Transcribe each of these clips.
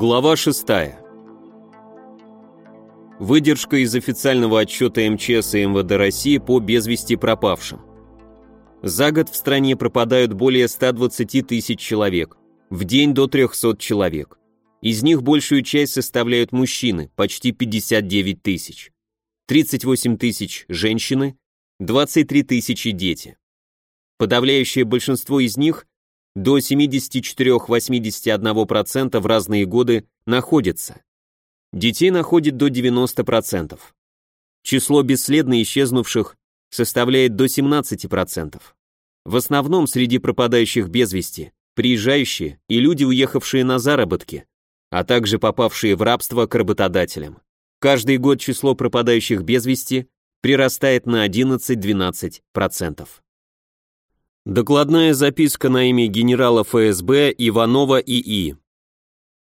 Глава 6. Выдержка из официального отчета МЧС и МВД России по без вести пропавшим. За год в стране пропадают более 120 тысяч человек, в день до 300 человек. Из них большую часть составляют мужчины, почти 59 тысяч. 38 тысяч – женщины, 23 тысячи – дети. Подавляющее большинство из них до 74-81% в разные годы находится. Детей находит до 90%. Число бесследно исчезнувших составляет до 17%. В основном среди пропадающих без вести приезжающие и люди, уехавшие на заработки, а также попавшие в рабство к работодателям. Каждый год число пропадающих без вести прирастает на 11-12%. Докладная записка на имя генерала ФСБ Иванова ИИ.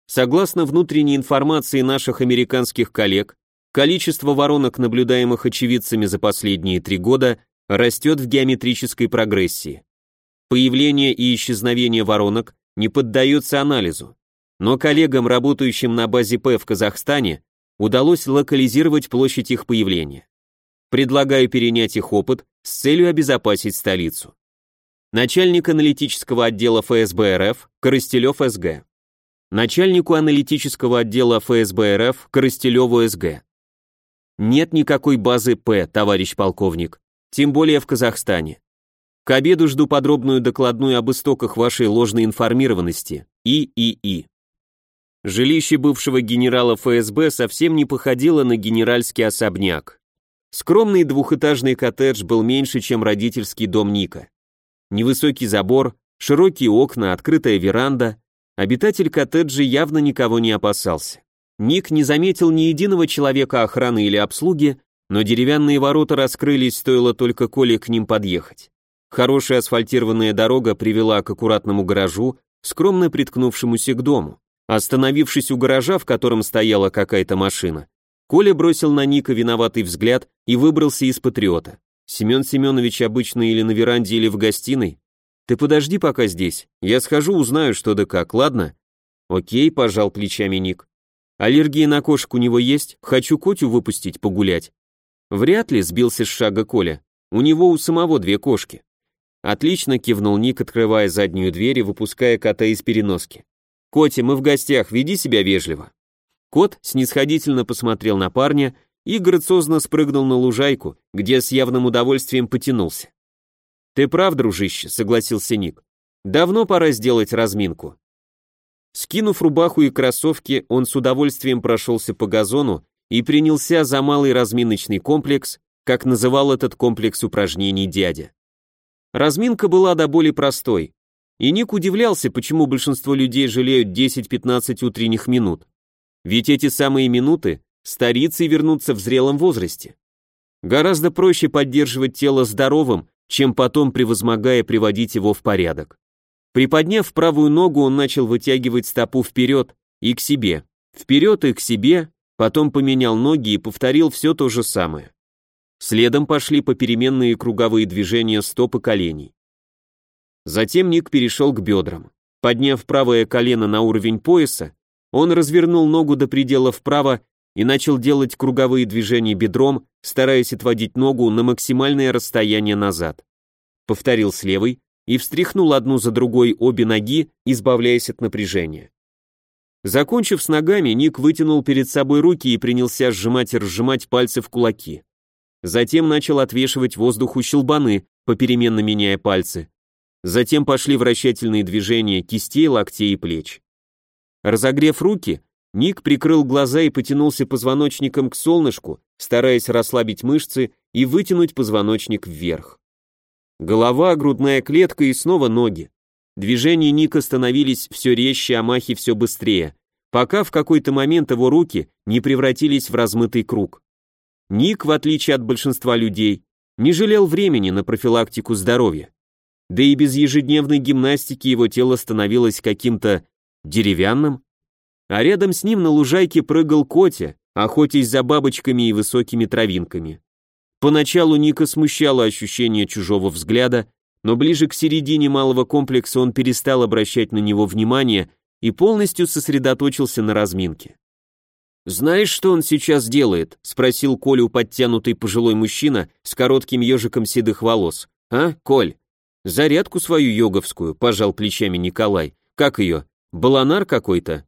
Согласно внутренней информации наших американских коллег, количество воронок, наблюдаемых очевидцами за последние три года, растет в геометрической прогрессии. Появление и исчезновение воронок не поддаются анализу, но коллегам, работающим на базе П в Казахстане, удалось локализировать площадь их появления. Предлагаю перенять их опыт с целью обезопасить столицу начальник аналитического отдела ФСБ РФ Коростелев СГ, начальнику аналитического отдела ФСБ РФ Коростелеву СГ. Нет никакой базы П, товарищ полковник, тем более в Казахстане. К обеду жду подробную докладную об истоках вашей ложной информированности. ИИИ. Жилище бывшего генерала ФСБ совсем не походило на генеральский особняк. Скромный двухэтажный коттедж был меньше, чем родительский дом Ника. Невысокий забор, широкие окна, открытая веранда. Обитатель коттеджа явно никого не опасался. Ник не заметил ни единого человека охраны или обслуги, но деревянные ворота раскрылись, стоило только Коле к ним подъехать. Хорошая асфальтированная дорога привела к аккуратному гаражу, скромно приткнувшемуся к дому. Остановившись у гаража, в котором стояла какая-то машина, Коля бросил на Ника виноватый взгляд и выбрался из патриота. Семен Семенович обычно или на веранде, или в гостиной. Ты подожди пока здесь, я схожу, узнаю, что да как, ладно? Окей, пожал плечами Ник. Аллергия на кошек у него есть, хочу Котю выпустить погулять. Вряд ли сбился с шага Коля, у него у самого две кошки. Отлично, кивнул Ник, открывая заднюю дверь и выпуская кота из переноски. Котя, мы в гостях, веди себя вежливо. Кот снисходительно посмотрел на парня и грациозно спрыгнул на лужайку, где с явным удовольствием потянулся. «Ты прав, дружище», — согласился Ник. «Давно пора сделать разминку». Скинув рубаху и кроссовки, он с удовольствием прошелся по газону и принялся за малый разминочный комплекс, как называл этот комплекс упражнений дядя. Разминка была до боли простой, и Ник удивлялся, почему большинство людей жалеют 10-15 утренних минут. Ведь эти самые минуты стариться и вернуться в зрелом возрасте. Гораздо проще поддерживать тело здоровым, чем потом, превозмогая, приводить его в порядок. Приподняв правую ногу, он начал вытягивать стопу вперед и к себе, вперед и к себе, потом поменял ноги и повторил все то же самое. Следом пошли попеременные круговые движения стоп и коленей. Затем Ник перешел к бедрам. Подняв правое колено на уровень пояса, он развернул ногу до предела вправо и начал делать круговые движения бедром, стараясь отводить ногу на максимальное расстояние назад. Повторил с левой и встряхнул одну за другой обе ноги, избавляясь от напряжения. Закончив с ногами, Ник вытянул перед собой руки и принялся сжимать и разжимать пальцы в кулаки. Затем начал отвешивать воздуху щелбаны, попеременно меняя пальцы. Затем пошли вращательные движения кистей, локтей и плеч. Разогрев руки, Ник прикрыл глаза и потянулся позвоночником к солнышку, стараясь расслабить мышцы и вытянуть позвоночник вверх. Голова, грудная клетка и снова ноги. Движения Ника становились все резче, а махи все быстрее, пока в какой-то момент его руки не превратились в размытый круг. Ник, в отличие от большинства людей, не жалел времени на профилактику здоровья. Да и без ежедневной гимнастики его тело становилось каким-то деревянным, а рядом с ним на лужайке прыгал Котя, охотясь за бабочками и высокими травинками. Поначалу Ника смущало ощущение чужого взгляда, но ближе к середине малого комплекса он перестал обращать на него внимание и полностью сосредоточился на разминке. «Знаешь, что он сейчас делает?» — спросил Колю подтянутый пожилой мужчина с коротким ежиком седых волос. «А, Коль?» «Зарядку свою йоговскую», — пожал плечами Николай. «Как ее? Баланар какой-то?»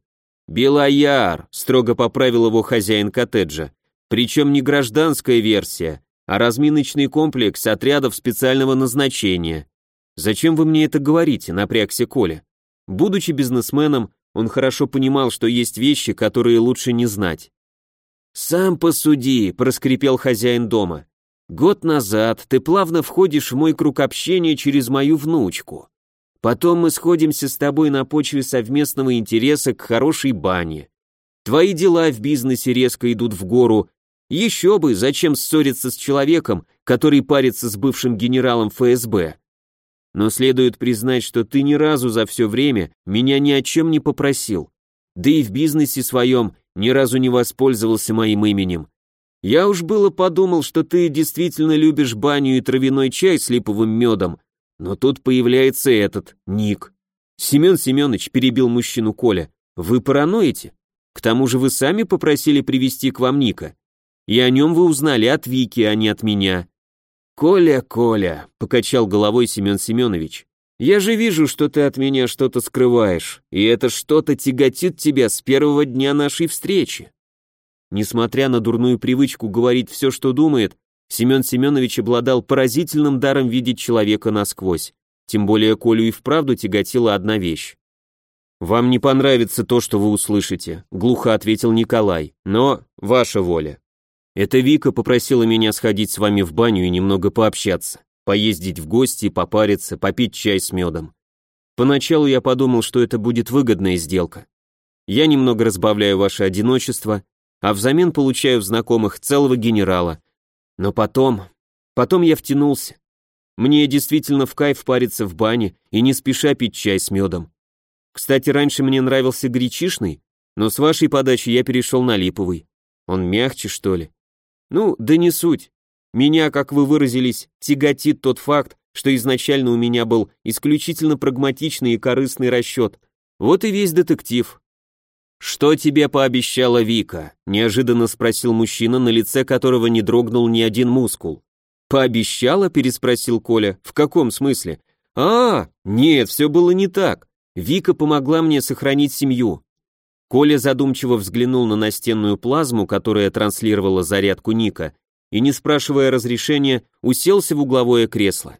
«Белояр», — строго поправил его хозяин коттеджа. «Причем не гражданская версия, а разминочный комплекс отрядов специального назначения. Зачем вы мне это говорите?» — напрягся Коля. Будучи бизнесменом, он хорошо понимал, что есть вещи, которые лучше не знать. «Сам посуди», — проскрипел хозяин дома. Год назад ты плавно входишь в мой круг общения через мою внучку. Потом мы сходимся с тобой на почве совместного интереса к хорошей бане. Твои дела в бизнесе резко идут в гору. Еще бы, зачем ссориться с человеком, который парится с бывшим генералом ФСБ? Но следует признать, что ты ни разу за все время меня ни о чем не попросил. Да и в бизнесе своем ни разу не воспользовался моим именем. Я уж было подумал, что ты действительно любишь баню и травяной чай с липовым медом, но тут появляется этот, Ник. Семен Семенович перебил мужчину Коля. Вы параноите? К тому же вы сами попросили привести к вам Ника. И о нем вы узнали от Вики, а не от меня. Коля, Коля, покачал головой Семен Семенович. Я же вижу, что ты от меня что-то скрываешь, и это что-то тяготит тебя с первого дня нашей встречи. Несмотря на дурную привычку говорить все, что думает, Семен Семенович обладал поразительным даром видеть человека насквозь. Тем более Колю и вправду тяготила одна вещь. «Вам не понравится то, что вы услышите», — глухо ответил Николай, — «но ваша воля». «Это Вика попросила меня сходить с вами в баню и немного пообщаться, поездить в гости, попариться, попить чай с медом. Поначалу я подумал, что это будет выгодная сделка. Я немного разбавляю ваше одиночество, а взамен получаю в знакомых целого генерала. Но потом... Потом я втянулся. Мне действительно в кайф париться в бане и не спеша пить чай с медом. Кстати, раньше мне нравился гречишный, но с вашей подачи я перешел на липовый. Он мягче, что ли? Ну, да не суть. Меня, как вы выразились, тяготит тот факт, что изначально у меня был исключительно прагматичный и корыстный расчет. Вот и весь детектив. «Что тебе пообещала Вика?» – неожиданно спросил мужчина, на лице которого не дрогнул ни один мускул. «Пообещала?» – переспросил Коля. «В каком смысле?» «А, нет, все было не так. Вика помогла мне сохранить семью». Коля задумчиво взглянул на настенную плазму, которая транслировала зарядку Ника, и, не спрашивая разрешения, уселся в угловое кресло.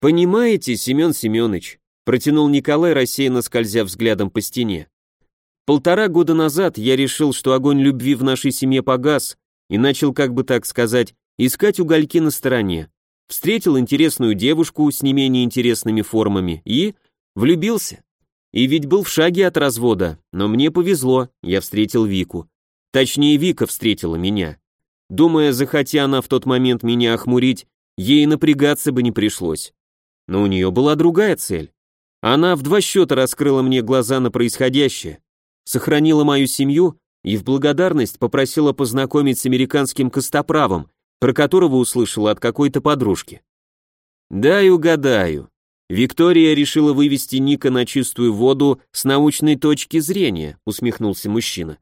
«Понимаете, Семен Семенович», – протянул Николай, рассеянно скользя взглядом по стене. Полтора года назад я решил, что огонь любви в нашей семье погас, и начал, как бы так сказать, искать угольки на стороне. Встретил интересную девушку с не менее интересными формами и влюбился. И ведь был в шаге от развода, но мне повезло, я встретил Вику. Точнее, Вика встретила меня. Думая, захотя она в тот момент меня охмурить, ей напрягаться бы не пришлось. Но у нее была другая цель. Она в два счета раскрыла мне глаза на происходящее, сохранила мою семью и в благодарность попросила познакомить с американским костоправом, про которого услышала от какой-то подружки. Да и угадаю. Виктория решила вывести Ника на чистую воду с научной точки зрения, усмехнулся мужчина.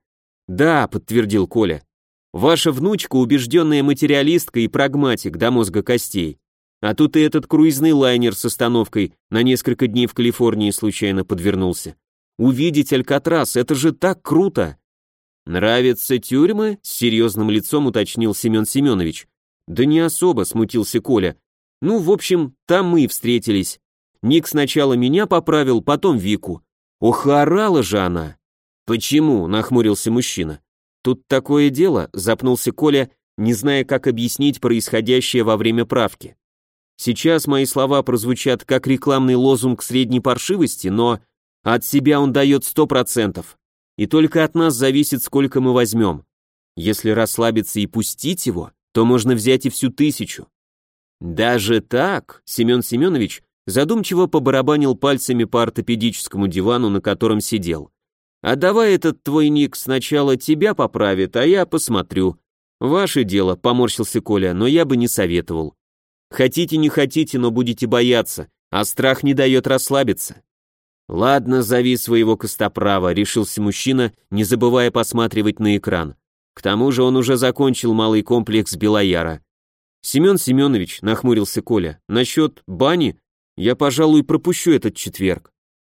Да, подтвердил Коля. Ваша внучка убежденная материалистка и прагматик до мозга костей. А тут и этот круизный лайнер с остановкой на несколько дней в Калифорнии случайно подвернулся. Увидеть Алькатрас, это же так круто!» «Нравятся тюрьмы?» — с серьезным лицом уточнил Семен Семенович. «Да не особо», — смутился Коля. «Ну, в общем, там мы и встретились. Ник сначала меня поправил, потом Вику. Ох, орала же она!» «Почему?» — нахмурился мужчина. «Тут такое дело», — запнулся Коля, не зная, как объяснить происходящее во время правки. Сейчас мои слова прозвучат как рекламный лозунг средней паршивости, но от себя он дает сто процентов. И только от нас зависит, сколько мы возьмем. Если расслабиться и пустить его, то можно взять и всю тысячу. Даже так, Семен Семенович задумчиво побарабанил пальцами по ортопедическому дивану, на котором сидел. А давай этот твой ник сначала тебя поправит, а я посмотрю. Ваше дело, поморщился Коля, но я бы не советовал. Хотите, не хотите, но будете бояться, а страх не дает расслабиться. Ладно, зови своего костоправа, решился мужчина, не забывая посматривать на экран. К тому же он уже закончил малый комплекс Белояра. Семен Семенович, нахмурился Коля, насчет бани я, пожалуй, пропущу этот четверг.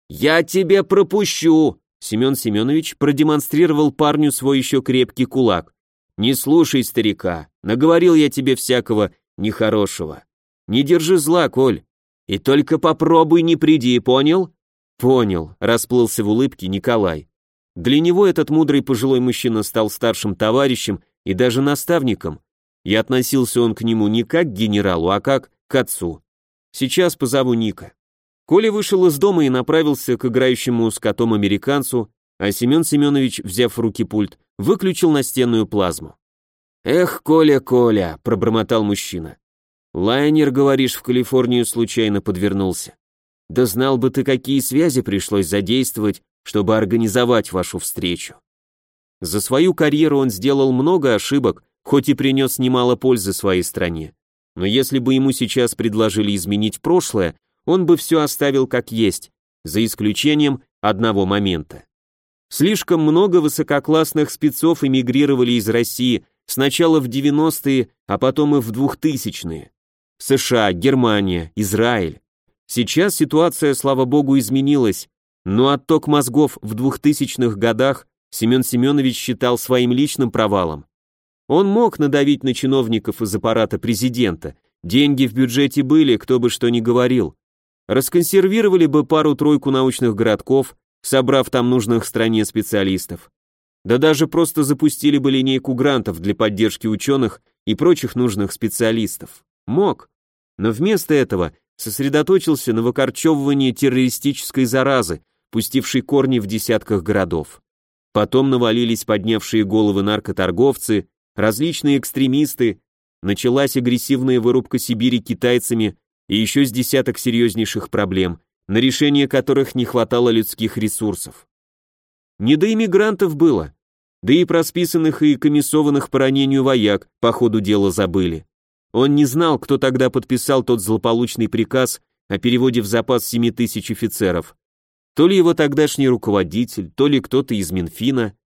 Я тебе пропущу! Семен Семенович продемонстрировал парню свой еще крепкий кулак. Не слушай старика, наговорил я тебе всякого нехорошего. Не держи зла, Коль. И только попробуй не приди, понял? Понял, расплылся в улыбке Николай. Для него этот мудрый пожилой мужчина стал старшим товарищем и даже наставником, и относился он к нему не как к генералу, а как к отцу. Сейчас позову Ника. Коля вышел из дома и направился к играющему с котом американцу, а Семен Семенович, взяв в руки пульт, выключил настенную плазму. «Эх, Коля, Коля», — пробормотал мужчина. «Лайнер, говоришь, в Калифорнию случайно подвернулся. Да знал бы ты, какие связи пришлось задействовать, чтобы организовать вашу встречу». За свою карьеру он сделал много ошибок, хоть и принес немало пользы своей стране. Но если бы ему сейчас предложили изменить прошлое, он бы все оставил как есть, за исключением одного момента. Слишком много высококлассных спецов эмигрировали из России сначала в 90-е, а потом и в 2000-е. США, Германия, Израиль. Сейчас ситуация, слава богу, изменилась, но отток мозгов в 2000-х годах Семен Семенович считал своим личным провалом. Он мог надавить на чиновников из аппарата президента, деньги в бюджете были, кто бы что ни говорил. Расконсервировали бы пару-тройку научных городков, собрав там нужных стране специалистов. Да даже просто запустили бы линейку грантов для поддержки ученых и прочих нужных специалистов. Мог. Но вместо этого сосредоточился на выкорчевывании террористической заразы, пустившей корни в десятках городов. Потом навалились поднявшие головы наркоторговцы, различные экстремисты, началась агрессивная вырубка Сибири китайцами и еще с десяток серьезнейших проблем, на решение которых не хватало людских ресурсов. Не до иммигрантов было, да и про списанных и комиссованных по ранению вояк по ходу дела забыли. Он не знал, кто тогда подписал тот злополучный приказ о переводе в запас 7 тысяч офицеров. То ли его тогдашний руководитель, то ли кто-то из Минфина.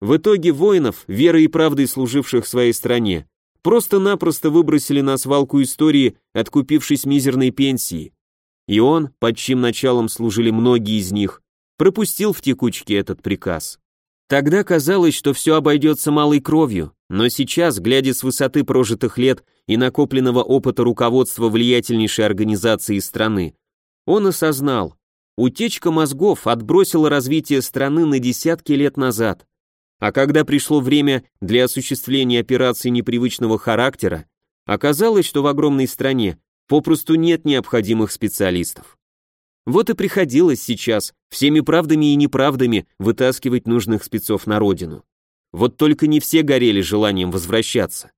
В итоге воинов, верой и правдой служивших своей стране, просто-напросто выбросили на свалку истории, откупившись мизерной пенсии. И он, под чьим началом служили многие из них, пропустил в текучке этот приказ. Тогда казалось, что все обойдется малой кровью, но сейчас, глядя с высоты прожитых лет и накопленного опыта руководства влиятельнейшей организации страны, он осознал, утечка мозгов отбросила развитие страны на десятки лет назад. А когда пришло время для осуществления операций непривычного характера, оказалось, что в огромной стране попросту нет необходимых специалистов. Вот и приходилось сейчас всеми правдами и неправдами вытаскивать нужных спецов на родину. Вот только не все горели желанием возвращаться.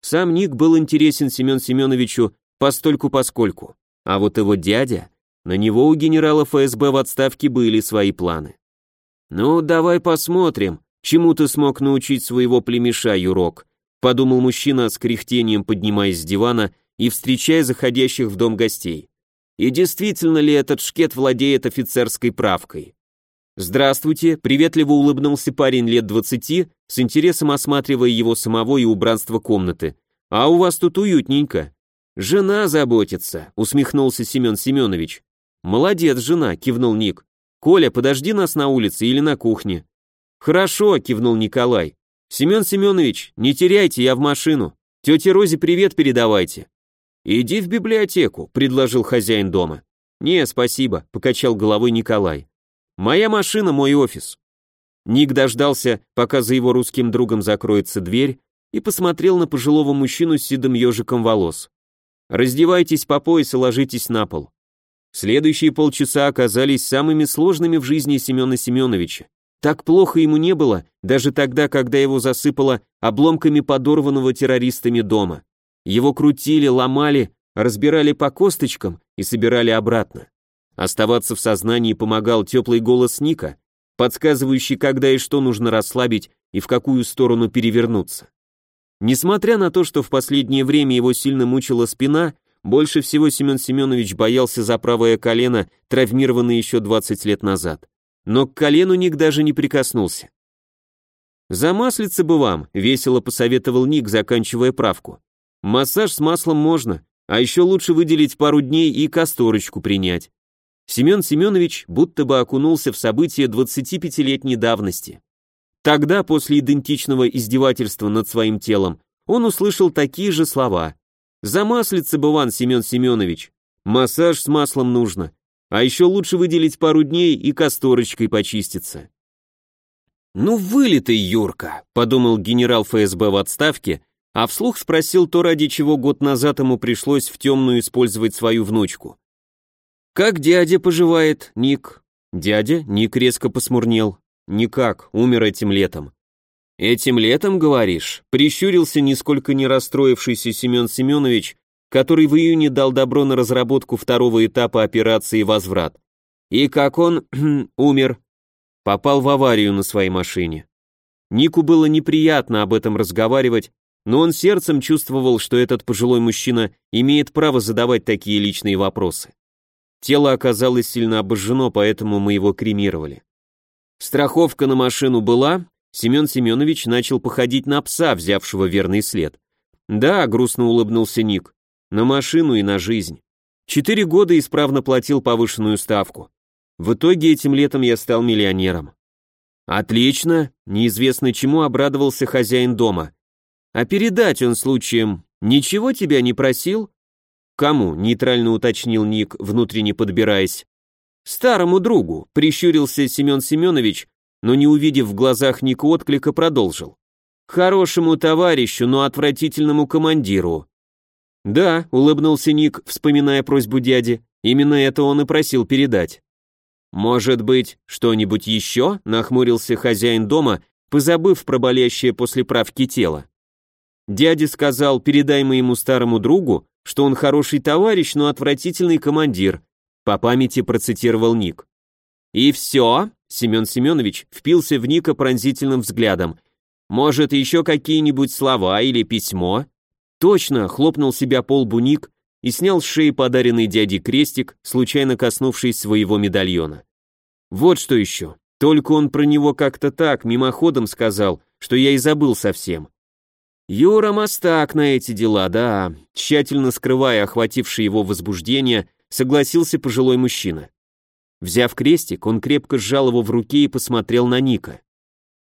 Сам Ник был интересен Семен Семеновичу постольку-поскольку, а вот его дядя, на него у генерала ФСБ в отставке были свои планы. «Ну, давай посмотрим, чему ты смог научить своего племеша, Юрок», подумал мужчина с кряхтением, поднимаясь с дивана и встречая заходящих в дом гостей. И действительно ли этот шкет владеет офицерской правкой? «Здравствуйте», — приветливо улыбнулся парень лет двадцати, с интересом осматривая его самого и убранство комнаты. «А у вас тут уютненько». «Жена заботится», — усмехнулся Семен Семенович. «Молодец, жена», — кивнул Ник. «Коля, подожди нас на улице или на кухне». «Хорошо», — кивнул Николай. «Семен Семенович, не теряйте, я в машину. Тете Розе привет передавайте». «Иди в библиотеку», — предложил хозяин дома. «Не, спасибо», — покачал головой Николай. «Моя машина, мой офис». Ник дождался, пока за его русским другом закроется дверь, и посмотрел на пожилого мужчину с седым ежиком волос. «Раздевайтесь по пояс и ложитесь на пол». Следующие полчаса оказались самыми сложными в жизни Семена Семеновича. Так плохо ему не было, даже тогда, когда его засыпало обломками подорванного террористами дома. Его крутили, ломали, разбирали по косточкам и собирали обратно. Оставаться в сознании помогал теплый голос Ника, подсказывающий, когда и что нужно расслабить и в какую сторону перевернуться. Несмотря на то, что в последнее время его сильно мучила спина, больше всего Семен Семенович боялся за правое колено, травмированное еще 20 лет назад. Но к колену Ник даже не прикоснулся. «Замаслиться бы вам», — весело посоветовал Ник, заканчивая правку. «Массаж с маслом можно, а еще лучше выделить пару дней и касторочку принять». Семен Семенович будто бы окунулся в события 25-летней давности. Тогда, после идентичного издевательства над своим телом, он услышал такие же слова. «Замаслиться бы, Ван Семен Семенович, массаж с маслом нужно, а еще лучше выделить пару дней и касторочкой почиститься». «Ну вылитый Юрка», — подумал генерал ФСБ в отставке, а вслух спросил то, ради чего год назад ему пришлось в темную использовать свою внучку. «Как дядя поживает, Ник?» «Дядя?» — Ник резко посмурнел. «Никак, умер этим летом». «Этим летом, говоришь?» — прищурился нисколько не расстроившийся Семен Семенович, который в июне дал добро на разработку второго этапа операции «Возврат». «И как он умер?» Попал в аварию на своей машине. Нику было неприятно об этом разговаривать, но он сердцем чувствовал, что этот пожилой мужчина имеет право задавать такие личные вопросы. Тело оказалось сильно обожжено, поэтому мы его кремировали. Страховка на машину была, Семен Семенович начал походить на пса, взявшего верный след. Да, грустно улыбнулся Ник, на машину и на жизнь. Четыре года исправно платил повышенную ставку. В итоге этим летом я стал миллионером. Отлично, неизвестно чему обрадовался хозяин дома. А передать он случаем ничего тебя не просил? Кому? нейтрально уточнил Ник, внутренне подбираясь. Старому другу, прищурился Семен Семенович, но не увидев в глазах Ника отклика, продолжил. Хорошему товарищу, но отвратительному командиру. Да, улыбнулся Ник, вспоминая просьбу дяди, именно это он и просил передать. «Может быть, что-нибудь еще?» — нахмурился хозяин дома, позабыв про болящее после правки тело. Дядя сказал, передай моему старому другу, что он хороший товарищ, но отвратительный командир. По памяти процитировал Ник. «И все?» — Семен Семенович впился в Ника пронзительным взглядом. «Может, еще какие-нибудь слова или письмо?» «Точно!» — хлопнул себя по лбу Ник, и снял с шеи подаренный дяде крестик, случайно коснувшись своего медальона. Вот что еще. Только он про него как-то так, мимоходом сказал, что я и забыл совсем. Юра мастак на эти дела, да. Тщательно скрывая охватившее его возбуждение, согласился пожилой мужчина. Взяв крестик, он крепко сжал его в руке и посмотрел на Ника.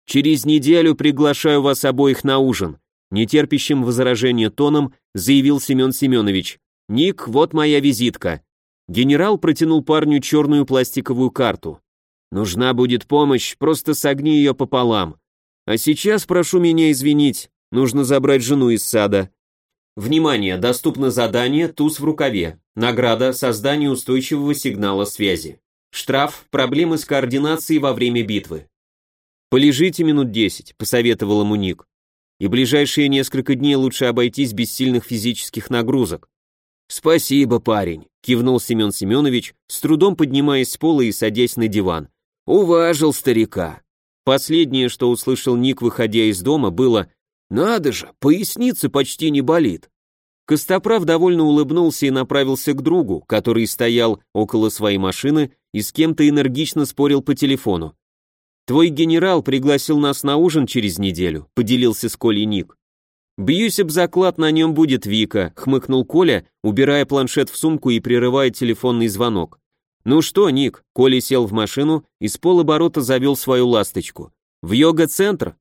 «Через неделю приглашаю вас обоих на ужин», нетерпящим возражения тоном заявил Семен Семенович. «Ник, вот моя визитка». Генерал протянул парню черную пластиковую карту. «Нужна будет помощь, просто согни ее пополам. А сейчас прошу меня извинить, нужно забрать жену из сада». Внимание, доступно задание «Туз в рукаве». Награда «Создание устойчивого сигнала связи». Штраф «Проблемы с координацией во время битвы». «Полежите минут десять», — посоветовал ему Ник. «И ближайшие несколько дней лучше обойтись без сильных физических нагрузок. «Спасибо, парень», — кивнул Семен Семенович, с трудом поднимаясь с пола и садясь на диван. «Уважил старика». Последнее, что услышал Ник, выходя из дома, было «Надо же, поясница почти не болит». Костоправ довольно улыбнулся и направился к другу, который стоял около своей машины и с кем-то энергично спорил по телефону. «Твой генерал пригласил нас на ужин через неделю», — поделился с Колей Ник. «Бьюсь об заклад, на нем будет Вика», — хмыкнул Коля, убирая планшет в сумку и прерывая телефонный звонок. «Ну что, Ник?» — Коля сел в машину и с полоборота завел свою ласточку. «В йога-центр?»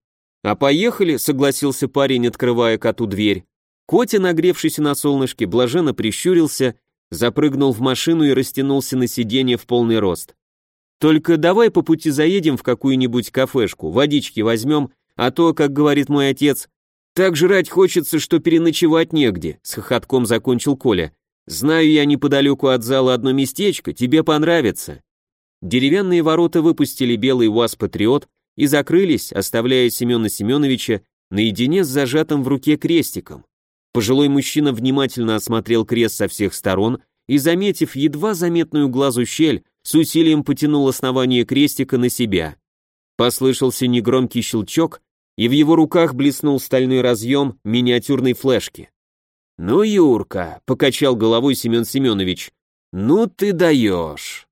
«А поехали», — согласился парень, открывая коту дверь. Котя, нагревшийся на солнышке, блаженно прищурился, запрыгнул в машину и растянулся на сиденье в полный рост. «Только давай по пути заедем в какую-нибудь кафешку, водички возьмем, а то, как говорит мой отец, так жрать хочется, что переночевать негде, с хохотком закончил Коля. Знаю я неподалеку от зала одно местечко, тебе понравится. Деревянные ворота выпустили белый УАЗ-патриот и закрылись, оставляя Семена Семеновича наедине с зажатым в руке крестиком. Пожилой мужчина внимательно осмотрел крест со всех сторон и, заметив едва заметную глазу щель, с усилием потянул основание крестика на себя. Послышался негромкий щелчок, и в его руках блеснул стальной разъем миниатюрной флешки. Ну, Юрка, покачал головой Семен Семенович. Ну ты даешь.